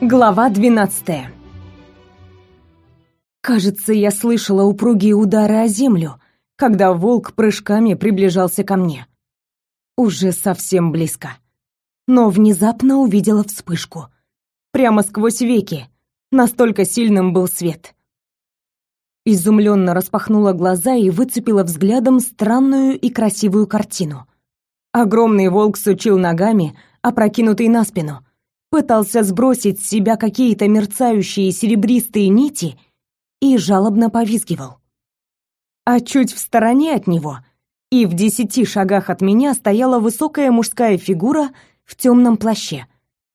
Глава 12. Кажется, я слышала упругие удары о землю, когда волк прыжками приближался ко мне. Уже совсем близко. Но внезапно увидела вспышку. Прямо сквозь веки. Настолько сильным был свет. Изумленно распахнула глаза и выцепила взглядом странную и красивую картину. Огромный волк сучил ногами, опрокинутый на спину — пытался сбросить с себя какие-то мерцающие серебристые нити и жалобно повизгивал. А чуть в стороне от него и в десяти шагах от меня стояла высокая мужская фигура в темном плаще.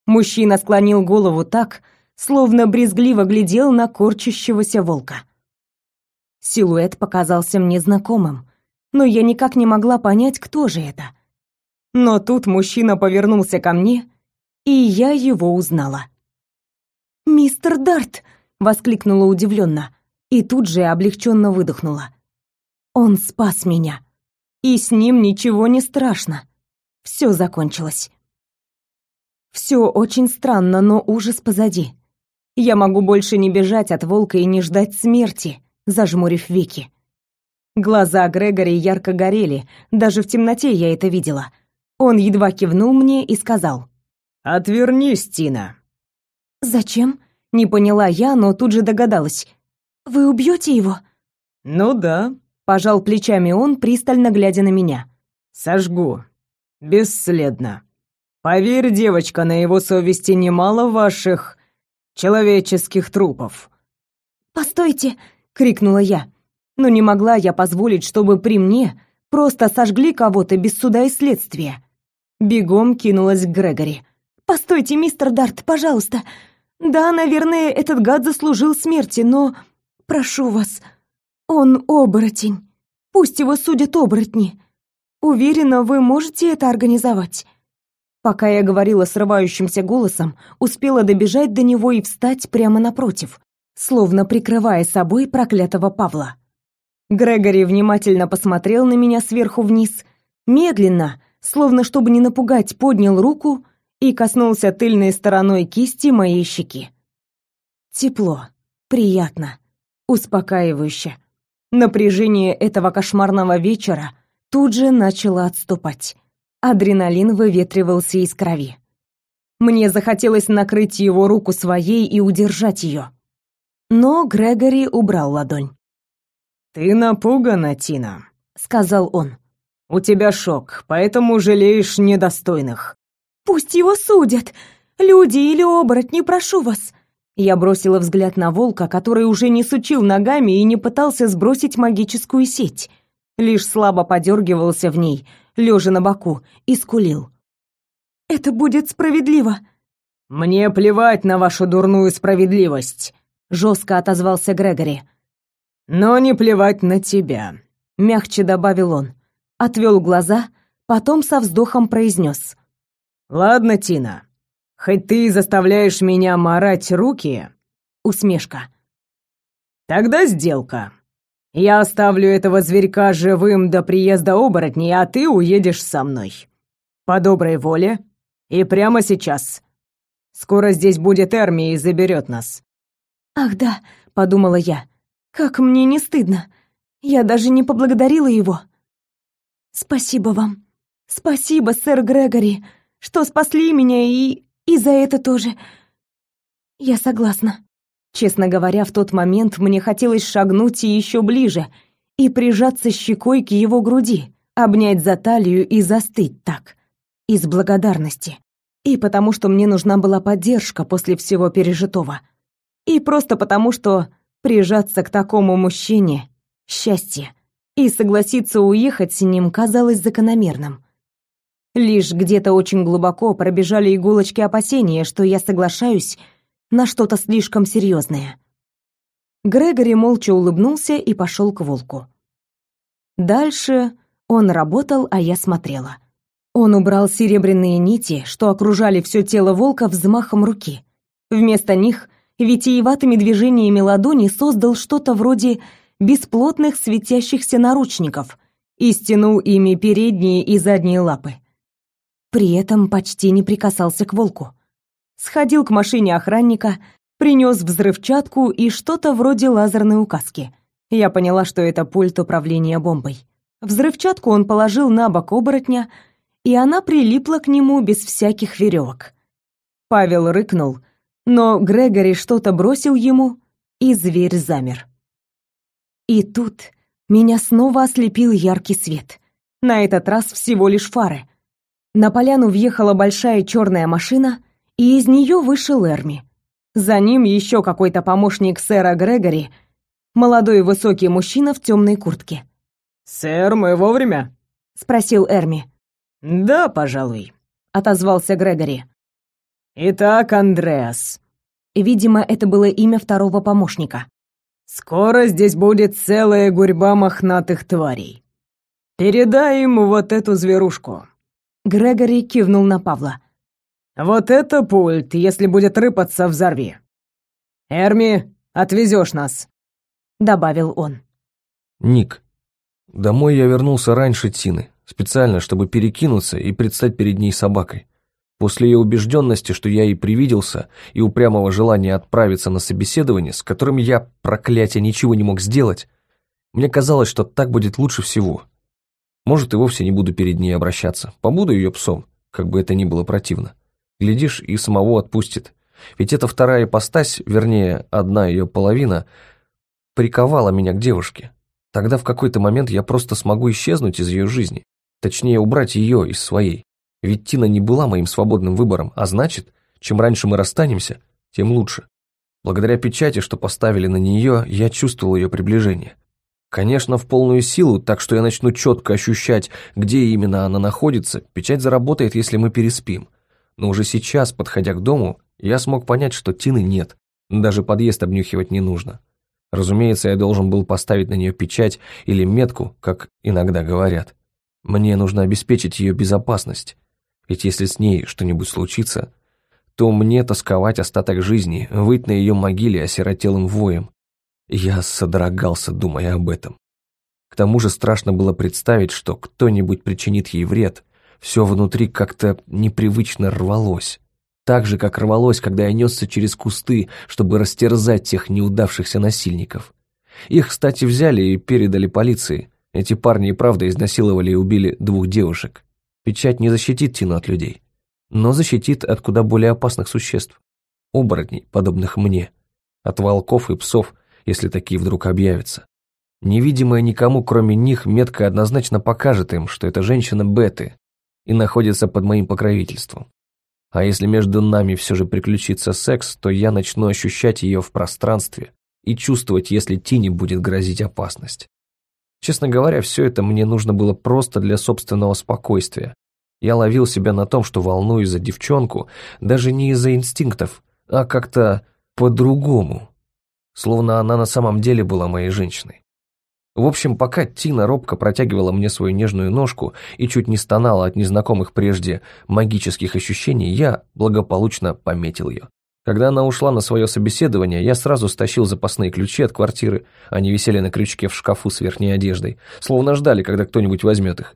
Мужчина склонил голову так, словно брезгливо глядел на корчащегося волка. Силуэт показался мне знакомым, но я никак не могла понять, кто же это. Но тут мужчина повернулся ко мне и я его узнала. «Мистер Дарт!» — воскликнула удивленно и тут же облегченно выдохнула. «Он спас меня, и с ним ничего не страшно. Все закончилось». Все очень странно, но ужас позади. Я могу больше не бежать от волка и не ждать смерти, зажмурив веки. Глаза Грегори ярко горели, даже в темноте я это видела. Он едва кивнул мне и сказал: «Отвернись, Тина!» «Зачем?» — не поняла я, но тут же догадалась. «Вы убьете его?» «Ну да», — пожал плечами он, пристально глядя на меня. «Сожгу. Бесследно. Поверь, девочка, на его совести немало ваших человеческих трупов». «Постойте!» — крикнула я. Но не могла я позволить, чтобы при мне просто сожгли кого-то без суда и следствия. Бегом кинулась к Грегори. Постойте, мистер Дарт, пожалуйста. Да, наверное, этот гад заслужил смерти, но прошу вас, он оборотень. Пусть его судят оборотни. Уверена, вы можете это организовать. Пока я говорила срывающимся голосом, успела добежать до него и встать прямо напротив, словно прикрывая собой проклятого Павла. Грегори внимательно посмотрел на меня сверху вниз, медленно, словно чтобы не напугать, поднял руку и коснулся тыльной стороной кисти моей щеки. Тепло, приятно, успокаивающе. Напряжение этого кошмарного вечера тут же начало отступать. Адреналин выветривался из крови. Мне захотелось накрыть его руку своей и удержать ее. Но Грегори убрал ладонь. «Ты напугана, Тина», — сказал он. «У тебя шок, поэтому жалеешь недостойных. Пусть его судят! Люди или оборотни, прошу вас!» Я бросила взгляд на волка, который уже не сучил ногами и не пытался сбросить магическую сеть. Лишь слабо подергивался в ней, лежа на боку, и скулил. «Это будет справедливо!» «Мне плевать на вашу дурную справедливость!» — жестко отозвался Грегори. «Но не плевать на тебя», — мягче добавил он. Отвел глаза, потом со вздохом произнес. Ладно, Тина. Хоть ты заставляешь меня марать руки, усмешка. Тогда сделка. Я оставлю этого зверька живым до приезда оборотней, а ты уедешь со мной. По доброй воле и прямо сейчас. Скоро здесь будет Эрми и заберет нас. Ах да, подумала я. Как мне не стыдно. Я даже не поблагодарила его. Спасибо вам. Спасибо, сэр Грегори что спасли меня и... и за это тоже. Я согласна. Честно говоря, в тот момент мне хотелось шагнуть еще ближе и прижаться щекой к его груди, обнять за талию и застыть так, из благодарности. И потому что мне нужна была поддержка после всего пережитого. И просто потому что прижаться к такому мужчине — счастье. И согласиться уехать с ним казалось закономерным. Лишь где-то очень глубоко пробежали иголочки опасения, что я соглашаюсь на что-то слишком серьезное. Грегори молча улыбнулся и пошел к волку. Дальше он работал, а я смотрела. Он убрал серебряные нити, что окружали все тело волка взмахом руки. Вместо них витиеватыми движениями ладони создал что-то вроде бесплотных светящихся наручников и стянул ими передние и задние лапы при этом почти не прикасался к волку. Сходил к машине охранника, принес взрывчатку и что-то вроде лазерной указки. Я поняла, что это пульт управления бомбой. Взрывчатку он положил на бок оборотня, и она прилипла к нему без всяких веревок. Павел рыкнул, но Грегори что-то бросил ему, и зверь замер. И тут меня снова ослепил яркий свет. На этот раз всего лишь фары. На поляну въехала большая черная машина, и из нее вышел Эрми. За ним еще какой-то помощник сэра Грегори, молодой высокий мужчина в темной куртке. «Сэр, мы вовремя?» — спросил Эрми. «Да, пожалуй», — отозвался Грегори. «Итак, Андреас». Видимо, это было имя второго помощника. «Скоро здесь будет целая гурьба мохнатых тварей. Передай ему вот эту зверушку». Грегори кивнул на Павла. «Вот это пульт, если будет рыпаться, взорви. Эрми, отвезешь нас», — добавил он. «Ник, домой я вернулся раньше Тины, специально, чтобы перекинуться и предстать перед ней собакой. После ее убежденности, что я ей привиделся, и упрямого желания отправиться на собеседование, с которым я, проклятие, ничего не мог сделать, мне казалось, что так будет лучше всего. Может, и вовсе не буду перед ней обращаться, побуду ее псом, как бы это ни было противно. Глядишь, и самого отпустит. Ведь эта вторая ипостась, вернее, одна ее половина, приковала меня к девушке. Тогда в какой-то момент я просто смогу исчезнуть из ее жизни. Точнее, убрать ее из своей. Ведь Тина не была моим свободным выбором, а значит, чем раньше мы расстанемся, тем лучше. Благодаря печати, что поставили на нее, я чувствовал ее приближение. Конечно, в полную силу, так что я начну четко ощущать, где именно она находится, печать заработает, если мы переспим но уже сейчас, подходя к дому, я смог понять, что Тины нет, даже подъезд обнюхивать не нужно. Разумеется, я должен был поставить на нее печать или метку, как иногда говорят. Мне нужно обеспечить ее безопасность, ведь если с ней что-нибудь случится, то мне тосковать остаток жизни, выть на ее могиле осиротелым воем. Я содрогался, думая об этом. К тому же страшно было представить, что кто-нибудь причинит ей вред, все внутри как-то непривычно рвалось. Так же, как рвалось, когда я несся через кусты, чтобы растерзать тех неудавшихся насильников. Их, кстати, взяли и передали полиции. Эти парни и правда изнасиловали и убили двух девушек. Печать не защитит Тину от людей, но защитит от куда более опасных существ. Оборотней, подобных мне. От волков и псов, если такие вдруг объявятся. Невидимая никому, кроме них, метка однозначно покажет им, что это женщина Беты, и находится под моим покровительством. А если между нами все же приключится секс, то я начну ощущать ее в пространстве и чувствовать, если Тине будет грозить опасность. Честно говоря, все это мне нужно было просто для собственного спокойствия. Я ловил себя на том, что волнуюсь за девчонку, даже не из-за инстинктов, а как-то по-другому. Словно она на самом деле была моей женщиной. В общем, пока Тина робко протягивала мне свою нежную ножку и чуть не стонала от незнакомых прежде магических ощущений, я благополучно пометил ее. Когда она ушла на свое собеседование, я сразу стащил запасные ключи от квартиры, они висели на крючке в шкафу с верхней одеждой, словно ждали, когда кто-нибудь возьмет их.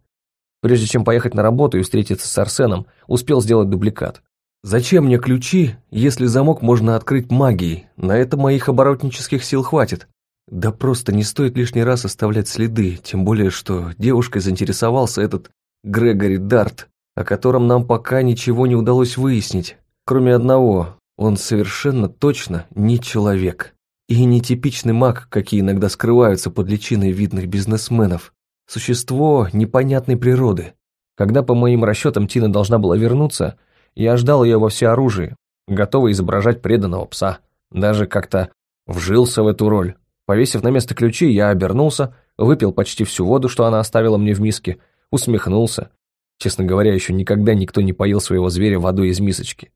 Прежде чем поехать на работу и встретиться с Арсеном, успел сделать дубликат. Зачем мне ключи, если замок можно открыть магией? На это моих оборотнических сил хватит. Да просто не стоит лишний раз оставлять следы, тем более, что девушкой заинтересовался этот Грегори Дарт, о котором нам пока ничего не удалось выяснить. Кроме одного, он совершенно точно не человек. И не типичный маг, какие иногда скрываются под личиной видных бизнесменов. Существо непонятной природы. Когда, по моим расчетам, Тина должна была вернуться, я ждал ее во всеоружии, готовый изображать преданного пса. Даже как-то вжился в эту роль. Повесив на место ключи, я обернулся, выпил почти всю воду, что она оставила мне в миске, усмехнулся. Честно говоря, еще никогда никто не поил своего зверя водой из мисочки.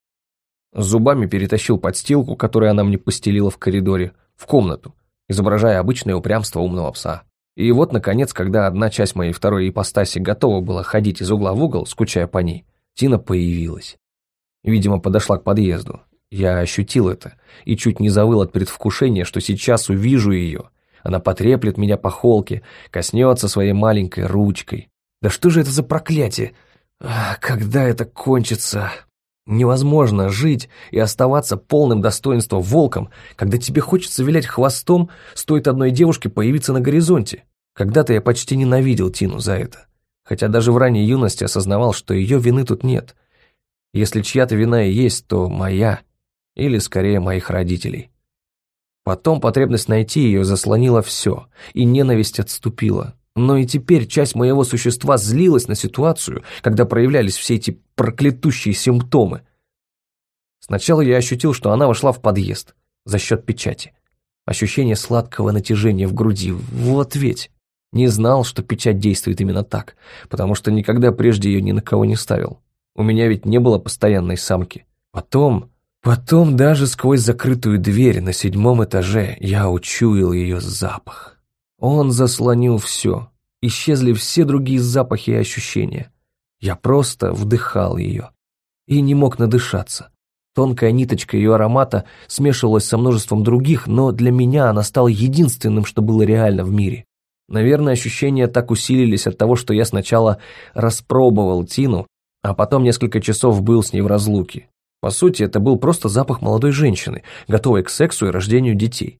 Зубами перетащил подстилку, которую она мне постелила в коридоре, в комнату, изображая обычное упрямство умного пса. И вот, наконец, когда одна часть моей второй ипостаси готова была ходить из угла в угол, скучая по ней, Тина появилась. Видимо, подошла к подъезду. Я ощутил это и чуть не завыл от предвкушения, что сейчас увижу ее. Она потреплет меня по холке, коснется своей маленькой ручкой. Да что же это за проклятие? Ах, когда это кончится? Невозможно жить и оставаться полным достоинством волком, когда тебе хочется вилять хвостом, стоит одной девушке появиться на горизонте. Когда-то я почти ненавидел Тину за это, хотя даже в ранней юности осознавал, что ее вины тут нет. Если чья-то вина и есть, то моя, или скорее моих родителей. Потом потребность найти ее заслонила все, и ненависть отступила. Но и теперь часть моего существа злилась на ситуацию, когда проявлялись все эти проклятущие симптомы. Сначала я ощутил, что она вошла в подъезд за счет печати. Ощущение сладкого натяжения в груди. Вот ведь. Не знал, что печать действует именно так, потому что никогда прежде ее ни на кого не ставил. У меня ведь не было постоянной самки. Потом, потом даже сквозь закрытую дверь на седьмом этаже я учуял ее запах. Он заслонил все. Исчезли все другие запахи и ощущения. Я просто вдыхал ее. И не мог надышаться. Тонкая ниточка ее аромата смешивалась со множеством других, но для меня она стала единственным, что было реально в мире. Наверное, ощущения так усилились от того, что я сначала распробовал Тину, а потом несколько часов был с ней в разлуке. По сути, это был просто запах молодой женщины, готовой к сексу и рождению детей.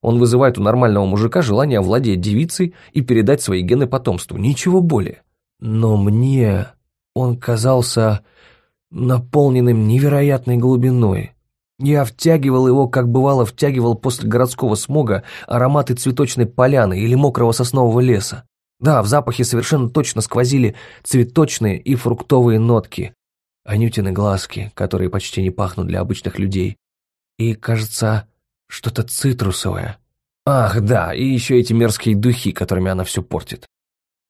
Он вызывает у нормального мужика желание овладеть девицей и передать свои гены потомству, ничего более. Но мне он казался наполненным невероятной глубиной. Я втягивал его, как бывало втягивал после городского смога ароматы цветочной поляны или мокрого соснового леса. Да, в запахе совершенно точно сквозили цветочные и фруктовые нотки, анютины глазки, которые почти не пахнут для обычных людей. И, кажется, что-то цитрусовое. Ах, да, и еще эти мерзкие духи, которыми она все портит.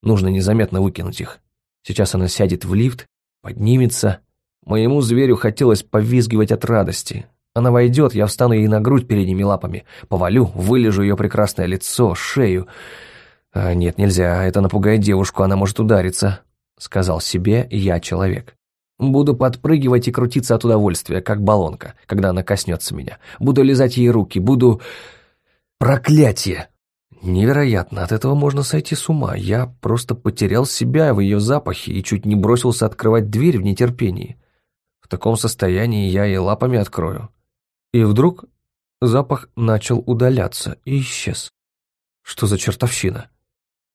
Нужно незаметно выкинуть их. Сейчас она сядет в лифт, поднимется. Моему зверю хотелось повизгивать от радости. Она войдет, я встану ей на грудь передними лапами, повалю, вылежу ее прекрасное лицо, шею. А нет, нельзя, это напугает девушку, она может удариться, сказал себе я человек. Буду подпрыгивать и крутиться от удовольствия, как баллонка, когда она коснется меня. Буду лизать ей руки, буду... Проклятие! Невероятно, от этого можно сойти с ума. Я просто потерял себя в ее запахе и чуть не бросился открывать дверь в нетерпении. В таком состоянии я и лапами открою. И вдруг запах начал удаляться и исчез. Что за чертовщина?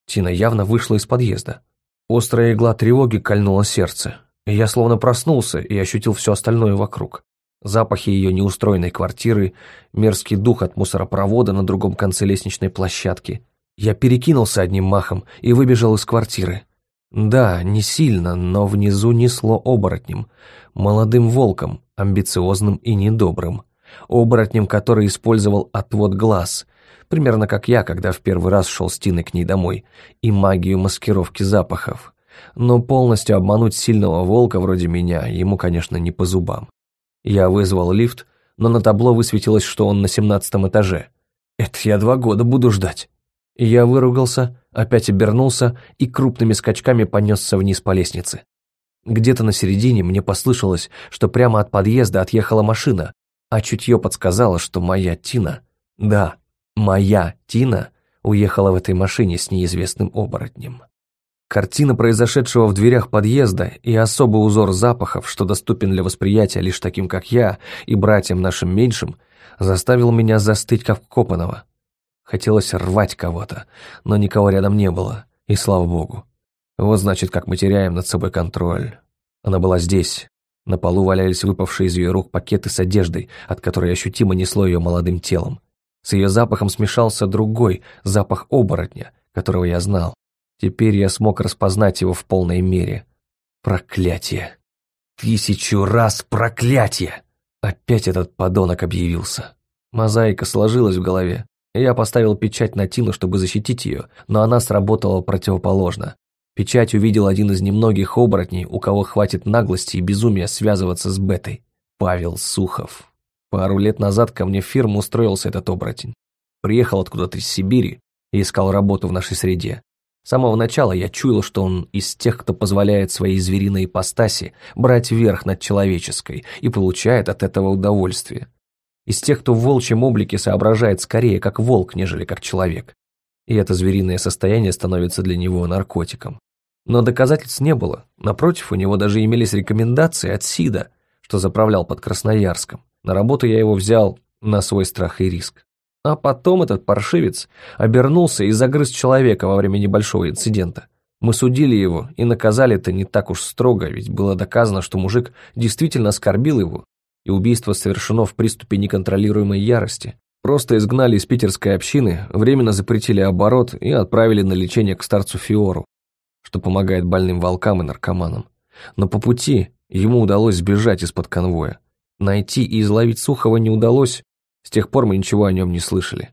Тина явно вышла из подъезда. Острая игла тревоги кольнула сердце. Я словно проснулся и ощутил все остальное вокруг. Запахи ее неустроенной квартиры, мерзкий дух от мусоропровода на другом конце лестничной площадки. Я перекинулся одним махом и выбежал из квартиры. Да, не сильно, но внизу несло оборотнем, молодым волком, амбициозным и недобрым. Оборотнем, который использовал отвод глаз, примерно как я, когда в первый раз шел с Тиной к ней домой, и магию маскировки запахов но полностью обмануть сильного волка вроде меня ему, конечно, не по зубам. Я вызвал лифт, но на табло высветилось, что он на семнадцатом этаже. Это я два года буду ждать. Я выругался, опять обернулся и крупными скачками понесся вниз по лестнице. Где-то на середине мне послышалось, что прямо от подъезда отъехала машина, а чутье подсказало, что моя Тина, да, моя Тина, уехала в этой машине с неизвестным оборотнем. Картина произошедшего в дверях подъезда и особый узор запахов, что доступен для восприятия лишь таким, как я, и братьям нашим меньшим, заставил меня застыть, как вкопанного. Хотелось рвать кого-то, но никого рядом не было, и слава богу. Вот значит, как мы теряем над собой контроль. Она была здесь. На полу валялись выпавшие из ее рук пакеты с одеждой, от которой ощутимо несло ее молодым телом. С ее запахом смешался другой, запах оборотня, которого я знал. Теперь я смог распознать его в полной мере. Проклятие. Тысячу раз проклятие! Опять этот подонок объявился. Мозаика сложилась в голове. Я поставил печать на Тину, чтобы защитить ее, но она сработала противоположно. Печать увидел один из немногих оборотней, у кого хватит наглости и безумия связываться с Бетой. Павел Сухов. Пару лет назад ко мне в фирму устроился этот оборотень. Приехал откуда-то из Сибири и искал работу в нашей среде. С самого начала я чуял, что он из тех, кто позволяет своей звериной ипостаси брать верх над человеческой и получает от этого удовольствие. Из тех, кто в волчьем облике соображает скорее как волк, нежели как человек. И это звериное состояние становится для него наркотиком. Но доказательств не было. Напротив, у него даже имелись рекомендации от СИДа, что заправлял под Красноярском. На работу я его взял на свой страх и риск. А потом этот паршивец обернулся и загрыз человека во время небольшого инцидента. Мы судили его и наказали это не так уж строго, ведь было доказано, что мужик действительно оскорбил его, и убийство совершено в приступе неконтролируемой ярости. Просто изгнали из питерской общины, временно запретили оборот и отправили на лечение к старцу Фиору, что помогает больным волкам и наркоманам. Но по пути ему удалось сбежать из-под конвоя. Найти и изловить Сухова не удалось, с тех пор мы ничего о нем не слышали.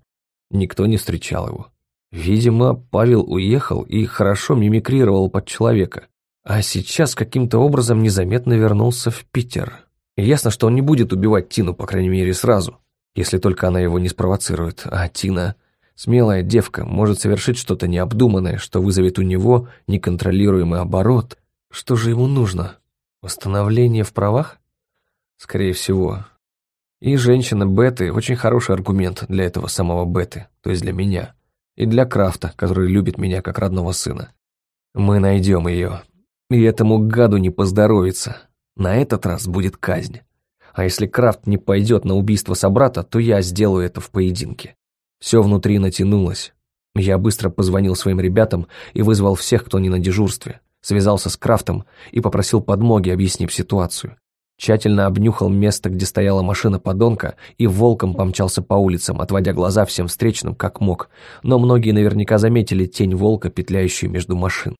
Никто не встречал его. Видимо, Павел уехал и хорошо мимикрировал под человека. А сейчас каким-то образом незаметно вернулся в Питер. Ясно, что он не будет убивать Тину, по крайней мере, сразу, если только она его не спровоцирует. А Тина, смелая девка, может совершить что-то необдуманное, что вызовет у него неконтролируемый оборот. Что же ему нужно? Восстановление в правах? Скорее всего. И женщина Беты – очень хороший аргумент для этого самого Беты, то есть для меня. И для Крафта, который любит меня как родного сына. Мы найдем ее. И этому гаду не поздоровится. На этот раз будет казнь. А если Крафт не пойдет на убийство собрата, то я сделаю это в поединке. Все внутри натянулось. Я быстро позвонил своим ребятам и вызвал всех, кто не на дежурстве. Связался с Крафтом и попросил подмоги, объяснив ситуацию тщательно обнюхал место, где стояла машина подонка, и волком помчался по улицам, отводя глаза всем встречным, как мог, но многие наверняка заметили тень волка, петляющую между машин.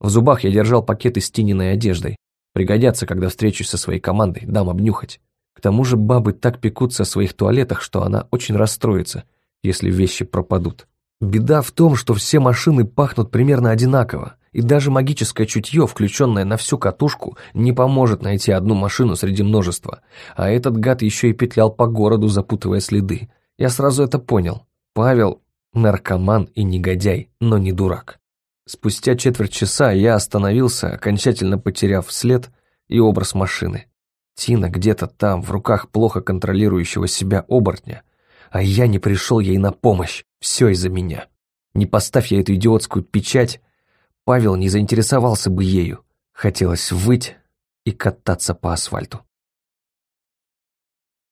В зубах я держал пакеты с тининой одеждой. Пригодятся, когда встречусь со своей командой, дам обнюхать. К тому же бабы так пекутся о своих туалетах, что она очень расстроится, если вещи пропадут. Беда в том, что все машины пахнут примерно одинаково, и даже магическое чутье, включенное на всю катушку, не поможет найти одну машину среди множества. А этот гад еще и петлял по городу, запутывая следы. Я сразу это понял. Павел – наркоман и негодяй, но не дурак. Спустя четверть часа я остановился, окончательно потеряв след и образ машины. Тина где-то там, в руках плохо контролирующего себя оборотня, а я не пришел ей на помощь. Все из-за меня. Не поставь я эту идиотскую печать, Павел не заинтересовался бы ею. Хотелось выть и кататься по асфальту.